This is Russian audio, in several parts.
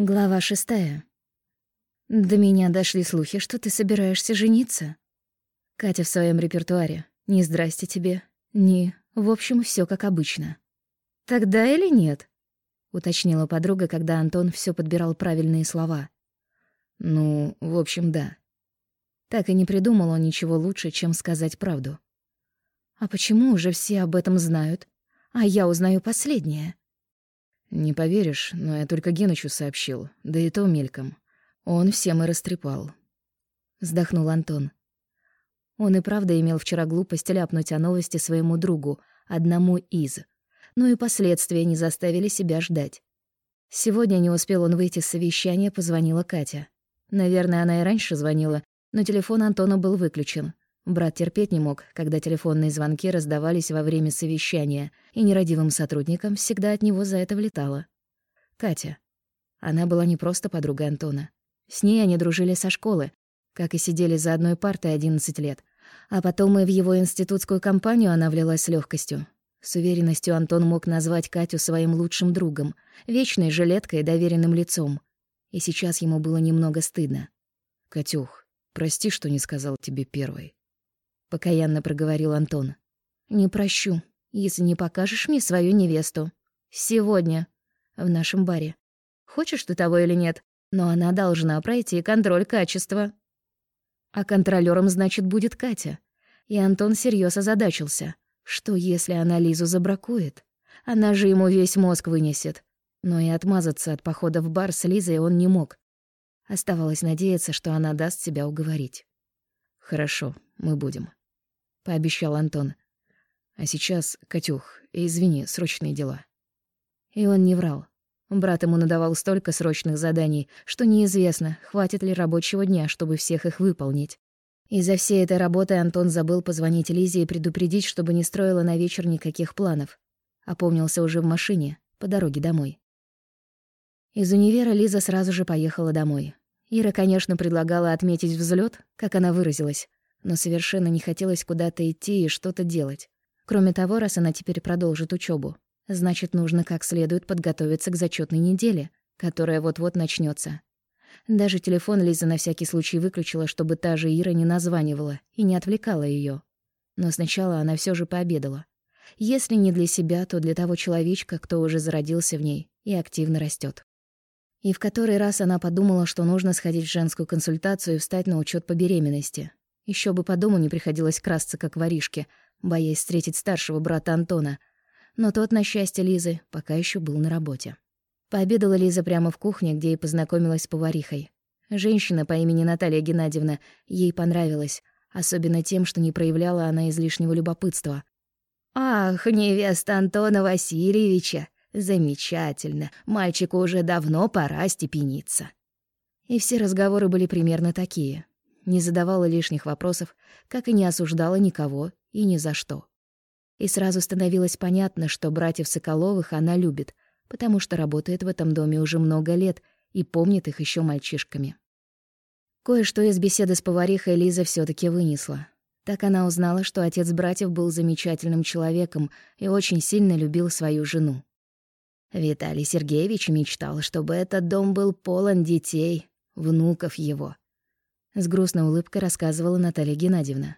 Глава шестая. До меня дошли слухи, что ты собираешься жениться. Катя в своем репертуаре. Ни здрасте тебе, ни... В общем, все как обычно. Тогда или нет? Уточнила подруга, когда Антон все подбирал правильные слова. Ну, в общем, да. Так и не придумал он ничего лучше, чем сказать правду. А почему уже все об этом знают, а я узнаю последнее? Не поверишь, но я только Генычу сообщил, да и то мельком. Он всем и растрепал. Вздохнул Антон. Он и правда имел вчера глупость ляпнуть о новости своему другу, одному из. Но и последствия не заставили себя ждать. Сегодня не успел он выйти с совещания, позвонила Катя. Наверное, она и раньше звонила, но телефон Антона был выключен. Брат терпеть не мог, когда телефонные звонки раздавались во время совещания, и нерадивым сотрудникам всегда от него за это влетало. Катя. Она была не просто подругой Антона. С ней они дружили со школы, как и сидели за одной партой 11 лет. А потом и в его институтскую компанию она влилась с легкостью. С уверенностью Антон мог назвать Катю своим лучшим другом, вечной жилеткой и доверенным лицом. И сейчас ему было немного стыдно. «Катюх, прости, что не сказал тебе первой. — покаянно проговорил Антон. «Не прощу, если не покажешь мне свою невесту. Сегодня. В нашем баре. Хочешь ты того или нет, но она должна пройти контроль качества». А контролёром, значит, будет Катя. И Антон серьёз озадачился. Что, если она Лизу забракует? Она же ему весь мозг вынесет. Но и отмазаться от похода в бар с Лизой он не мог. Оставалось надеяться, что она даст себя уговорить. «Хорошо, мы будем», пообещал Антон. А сейчас, Катюх, извини, срочные дела. И он не врал. Брат ему надавал столько срочных заданий, что неизвестно, хватит ли рабочего дня, чтобы всех их выполнить. Из-за всей этой работы Антон забыл позвонить Лизе и предупредить, чтобы не строила на вечер никаких планов. Опомнился уже в машине, по дороге домой. Из универа Лиза сразу же поехала домой. Ира, конечно, предлагала отметить взлет, как она выразилась но совершенно не хотелось куда-то идти и что-то делать. Кроме того, раз она теперь продолжит учебу, значит, нужно как следует подготовиться к зачетной неделе, которая вот-вот начнется. Даже телефон Лиза на всякий случай выключила, чтобы та же Ира не названивала и не отвлекала ее. Но сначала она все же пообедала. Если не для себя, то для того человечка, кто уже зародился в ней и активно растет. И в который раз она подумала, что нужно сходить в женскую консультацию и встать на учет по беременности, еще бы по дому не приходилось красться, как воришке, боясь встретить старшего брата Антона. Но тот, на счастье Лизы, пока еще был на работе. Пообедала Лиза прямо в кухне, где и познакомилась с поварихой. Женщина по имени Наталья Геннадьевна ей понравилась, особенно тем, что не проявляла она излишнего любопытства. «Ах, невеста Антона Васильевича! Замечательно! Мальчику уже давно пора степениться!» И все разговоры были примерно такие не задавала лишних вопросов, как и не осуждала никого и ни за что. И сразу становилось понятно, что братьев Соколовых она любит, потому что работает в этом доме уже много лет и помнит их еще мальчишками. Кое-что из беседы с поварихой Лиза все таки вынесла. Так она узнала, что отец братьев был замечательным человеком и очень сильно любил свою жену. Виталий Сергеевич мечтал, чтобы этот дом был полон детей, внуков его — с грустной улыбкой рассказывала Наталья Геннадьевна.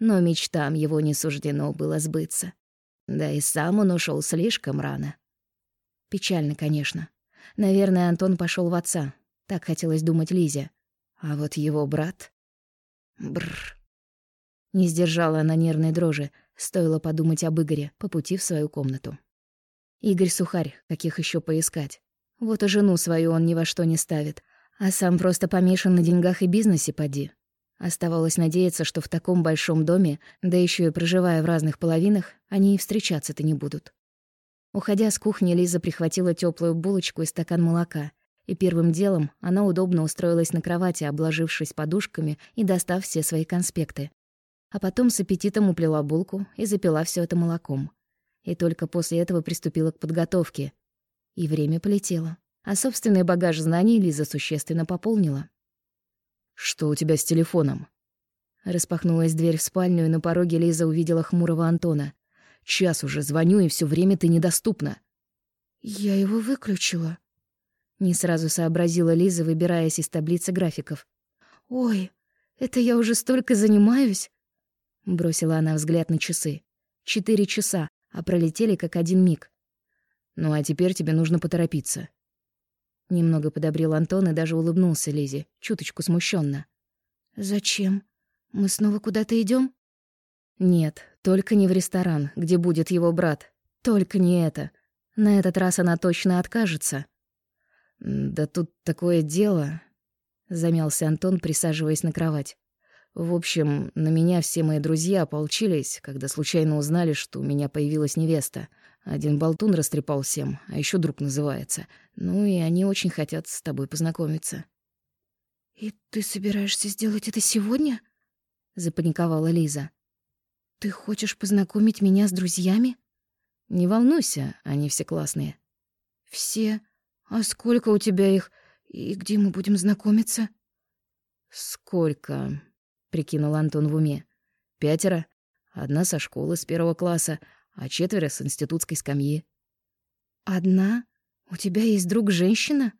Но мечтам его не суждено было сбыться. Да и сам он ушел слишком рано. Печально, конечно. Наверное, Антон пошел в отца. Так хотелось думать Лизе. А вот его брат... Бррр. Не сдержала она нервной дрожи, стоило подумать об Игоре по пути в свою комнату. Игорь Сухарь, каких еще поискать. Вот и жену свою он ни во что не ставит, а сам просто помешан на деньгах и бизнесе, поди. Оставалось надеяться, что в таком большом доме, да еще и проживая в разных половинах, они и встречаться-то не будут. Уходя с кухни, Лиза прихватила теплую булочку и стакан молока, и первым делом она удобно устроилась на кровати, обложившись подушками и достав все свои конспекты. А потом с аппетитом уплела булку и запила все это молоком. И только после этого приступила к подготовке. И время полетело а собственный багаж знаний Лиза существенно пополнила. «Что у тебя с телефоном?» Распахнулась дверь в спальню, и на пороге Лиза увидела хмурого Антона. «Час уже звоню, и все время ты недоступна». «Я его выключила». Не сразу сообразила Лиза, выбираясь из таблицы графиков. «Ой, это я уже столько занимаюсь!» Бросила она взгляд на часы. Четыре часа, а пролетели как один миг. «Ну а теперь тебе нужно поторопиться». Немного подобрел Антон и даже улыбнулся Лизе, чуточку смущенно. «Зачем? Мы снова куда-то идем? «Нет, только не в ресторан, где будет его брат. Только не это. На этот раз она точно откажется». «Да тут такое дело...» — замялся Антон, присаживаясь на кровать. «В общем, на меня все мои друзья ополчились, когда случайно узнали, что у меня появилась невеста. Один болтун растрепал всем, а еще друг называется. Ну и они очень хотят с тобой познакомиться». «И ты собираешься сделать это сегодня?» — запаниковала Лиза. «Ты хочешь познакомить меня с друзьями?» «Не волнуйся, они все классные». «Все? А сколько у тебя их? И где мы будем знакомиться?» «Сколько?» — прикинул Антон в уме. «Пятеро. Одна со школы с первого класса, а четверо с институтской скамьи». «Одна? У тебя есть друг-женщина?»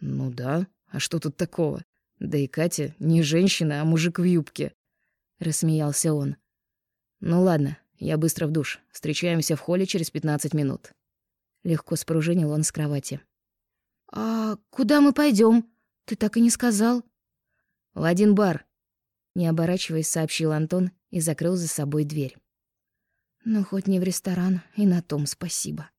«Ну да. А что тут такого? Да и Катя не женщина, а мужик в юбке», — рассмеялся он. «Ну ладно, я быстро в душ. Встречаемся в холле через пятнадцать минут». Легко спружинил он с кровати. «А куда мы пойдем? Ты так и не сказал». «В один бар», — не оборачиваясь, сообщил Антон и закрыл за собой дверь. «Ну, хоть не в ресторан, и на том спасибо».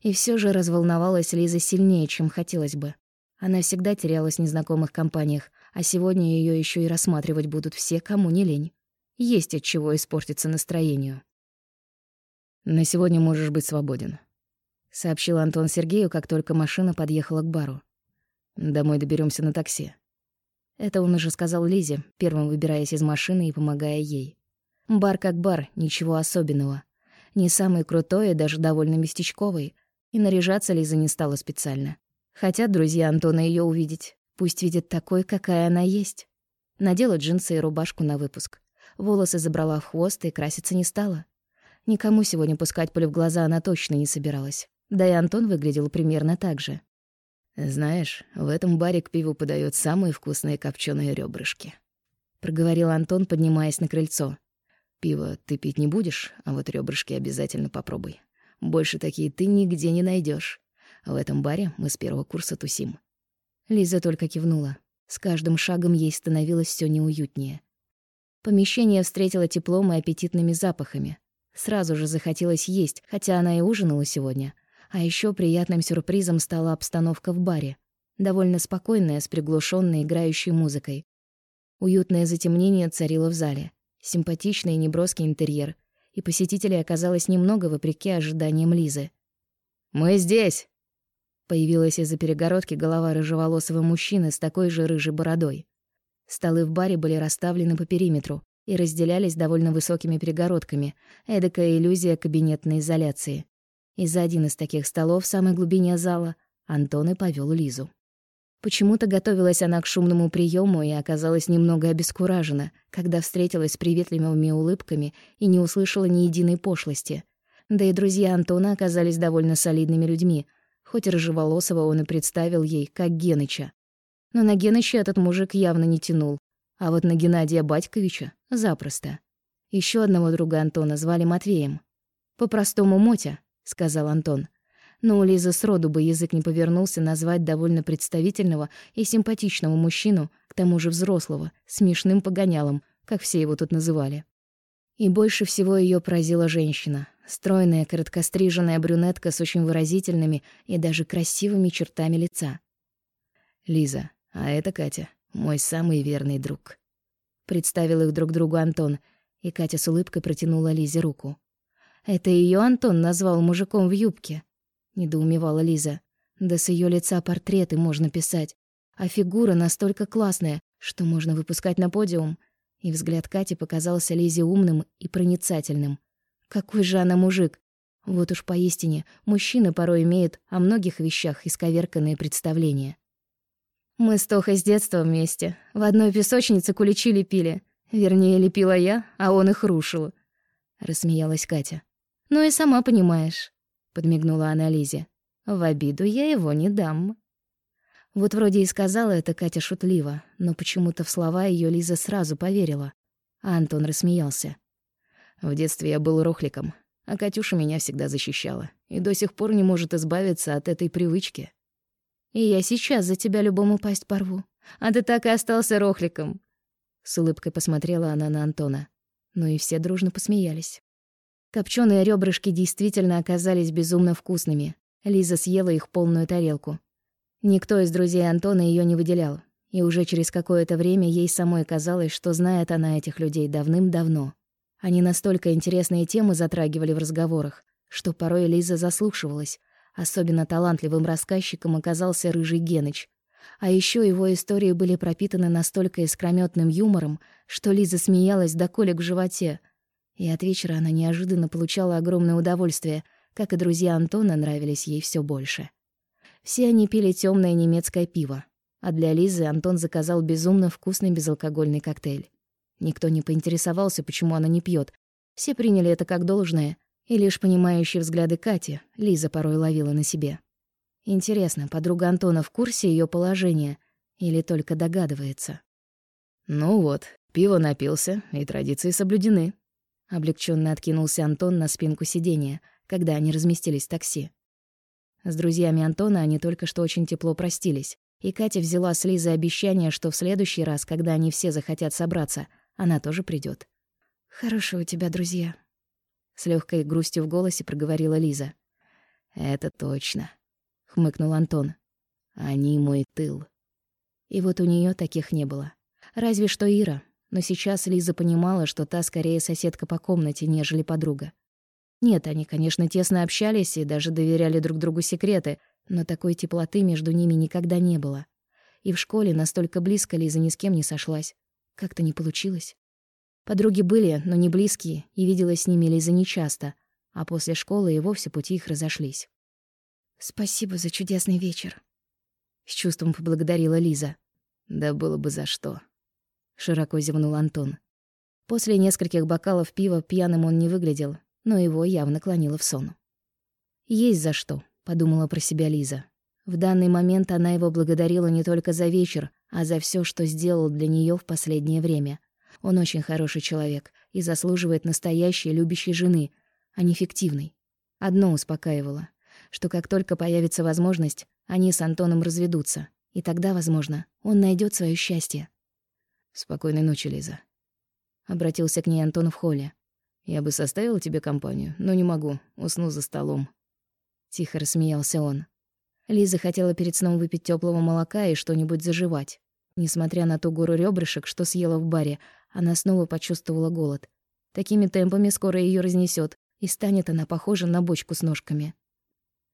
И все же разволновалась Лиза сильнее, чем хотелось бы. Она всегда терялась в незнакомых компаниях, а сегодня ее еще и рассматривать будут все, кому не лень. Есть от чего испортиться настроению. «На сегодня можешь быть свободен», — сообщил Антон Сергею, как только машина подъехала к бару. «Домой доберемся на такси». Это он уже сказал Лизе, первым выбираясь из машины и помогая ей. Бар как бар, ничего особенного. Не самый крутой и даже довольно местечковый. И наряжаться Лиза не стала специально. Хотят друзья Антона ее увидеть. Пусть видят такой, какая она есть. Надела джинсы и рубашку на выпуск. Волосы забрала в хвост и краситься не стала. Никому сегодня пускать пыль в глаза она точно не собиралась. Да и Антон выглядел примерно так же. «Знаешь, в этом баре к пиву подают самые вкусные копченые ребрышки», — проговорил Антон, поднимаясь на крыльцо. «Пиво ты пить не будешь, а вот ребрышки обязательно попробуй. Больше такие ты нигде не найдешь. В этом баре мы с первого курса тусим». Лиза только кивнула. С каждым шагом ей становилось все неуютнее. Помещение встретило теплом и аппетитными запахами. Сразу же захотелось есть, хотя она и ужинала сегодня. А еще приятным сюрпризом стала обстановка в баре. Довольно спокойная, с приглушенной играющей музыкой. Уютное затемнение царило в зале. Симпатичный и неброский интерьер. И посетителей оказалось немного, вопреки ожиданиям Лизы. «Мы здесь!» Появилась из-за перегородки голова рыжеволосого мужчины с такой же рыжей бородой. Столы в баре были расставлены по периметру и разделялись довольно высокими перегородками, эдакая иллюзия кабинетной изоляции. И за один из таких столов в самой глубине зала Антон и повёл Лизу. Почему-то готовилась она к шумному приему и оказалась немного обескуражена, когда встретилась с приветливыми улыбками и не услышала ни единой пошлости. Да и друзья Антона оказались довольно солидными людьми, хоть рыжеволосого он и представил ей как Геныча. Но на Геныча этот мужик явно не тянул, а вот на Геннадия Батьковича — запросто. Еще одного друга Антона звали Матвеем. «По-простому Мотя», — сказал Антон. Но у Лизы сроду бы язык не повернулся назвать довольно представительного и симпатичного мужчину, к тому же взрослого, смешным погонялом, как все его тут называли. И больше всего ее поразила женщина. Стройная, короткостриженная брюнетка с очень выразительными и даже красивыми чертами лица. «Лиза, а это Катя, мой самый верный друг». Представил их друг другу Антон, и Катя с улыбкой протянула Лизе руку. «Это ее Антон назвал мужиком в юбке?» — недоумевала Лиза. «Да с ее лица портреты можно писать. А фигура настолько классная, что можно выпускать на подиум». И взгляд Кати показался Лизе умным и проницательным. Какой же она мужик! Вот уж поистине, мужчины порой имеют о многих вещах исковерканные представления. Мы с Тохой с детства вместе. В одной песочнице куличи лепили. Вернее, лепила я, а он их рушил. Рассмеялась Катя. «Ну и сама понимаешь», — подмигнула она Лизе. «В обиду я его не дам». Вот вроде и сказала это Катя шутливо, но почему-то в слова ее Лиза сразу поверила. А Антон рассмеялся. В детстве я был рохликом, а Катюша меня всегда защищала и до сих пор не может избавиться от этой привычки. И я сейчас за тебя любому пасть порву, а ты так и остался рохликом. С улыбкой посмотрела она на Антона. Ну и все дружно посмеялись. Копченые ребрышки действительно оказались безумно вкусными. Лиза съела их полную тарелку. Никто из друзей Антона ее не выделял, и уже через какое-то время ей самой казалось, что знает она этих людей давным-давно. Они настолько интересные темы затрагивали в разговорах, что порой Лиза заслушивалась. Особенно талантливым рассказчиком оказался Рыжий Геныч. А еще его истории были пропитаны настолько искрометным юмором, что Лиза смеялась до колик в животе. И от вечера она неожиданно получала огромное удовольствие, как и друзья Антона нравились ей все больше. Все они пили темное немецкое пиво, а для Лизы Антон заказал безумно вкусный безалкогольный коктейль. Никто не поинтересовался, почему она не пьет. Все приняли это как должное, и лишь понимающие взгляды Кати Лиза порой ловила на себе. Интересно, подруга Антона в курсе ее положения или только догадывается? «Ну вот, пиво напился, и традиции соблюдены», — облегченно откинулся Антон на спинку сиденья, когда они разместились в такси. С друзьями Антона они только что очень тепло простились, и Катя взяла с Лизы обещание, что в следующий раз, когда они все захотят собраться, она тоже придет. «Хорошие у тебя друзья», — с легкой грустью в голосе проговорила Лиза. «Это точно», — хмыкнул Антон. «Они мой тыл». И вот у нее таких не было. Разве что Ира, но сейчас Лиза понимала, что та скорее соседка по комнате, нежели подруга. Нет, они, конечно, тесно общались и даже доверяли друг другу секреты, но такой теплоты между ними никогда не было. И в школе настолько близко Лиза ни с кем не сошлась. Как-то не получилось. Подруги были, но не близкие, и виделась с ними Лиза нечасто, а после школы и вовсе пути их разошлись. «Спасибо за чудесный вечер», — с чувством поблагодарила Лиза. «Да было бы за что», — широко зевнул Антон. После нескольких бокалов пива пьяным он не выглядел, но его явно клонило в сон. «Есть за что», — подумала про себя Лиза. В данный момент она его благодарила не только за вечер, а за все, что сделал для нее в последнее время. Он очень хороший человек и заслуживает настоящей любящей жены, а не фиктивной. Одно успокаивало, что как только появится возможность, они с Антоном разведутся, и тогда, возможно, он найдет свое счастье. «Спокойной ночи, Лиза», — обратился к ней Антон в холле. Я бы составил тебе компанию, но не могу, усну за столом. Тихо рассмеялся он. Лиза хотела перед сном выпить теплого молока и что-нибудь заживать. Несмотря на ту гору ребрышек, что съела в баре, она снова почувствовала голод. Такими темпами скоро ее разнесет, и станет она похожа на бочку с ножками.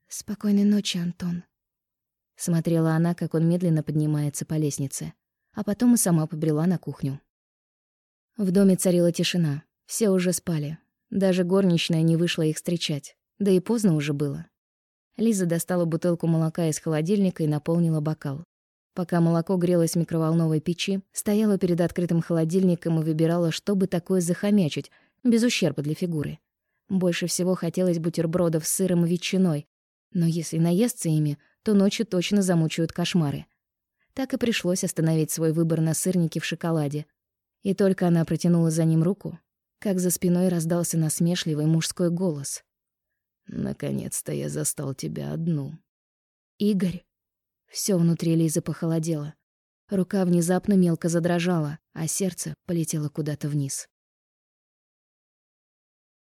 «Спокойной ночи, Антон», — смотрела она, как он медленно поднимается по лестнице, а потом и сама побрела на кухню. В доме царила тишина. Все уже спали. Даже горничная не вышла их встречать. Да и поздно уже было. Лиза достала бутылку молока из холодильника и наполнила бокал. Пока молоко грелось в микроволновой печи, стояла перед открытым холодильником и выбирала, что бы такое захомячить, без ущерба для фигуры. Больше всего хотелось бутербродов с сыром и ветчиной, но если наестся ими, то ночью точно замучают кошмары. Так и пришлось остановить свой выбор на сырнике в шоколаде. И только она протянула за ним руку, как за спиной раздался насмешливый мужской голос. «Наконец-то я застал тебя одну». «Игорь». Всё внутри Лизы похолодело. Рука внезапно мелко задрожала, а сердце полетело куда-то вниз.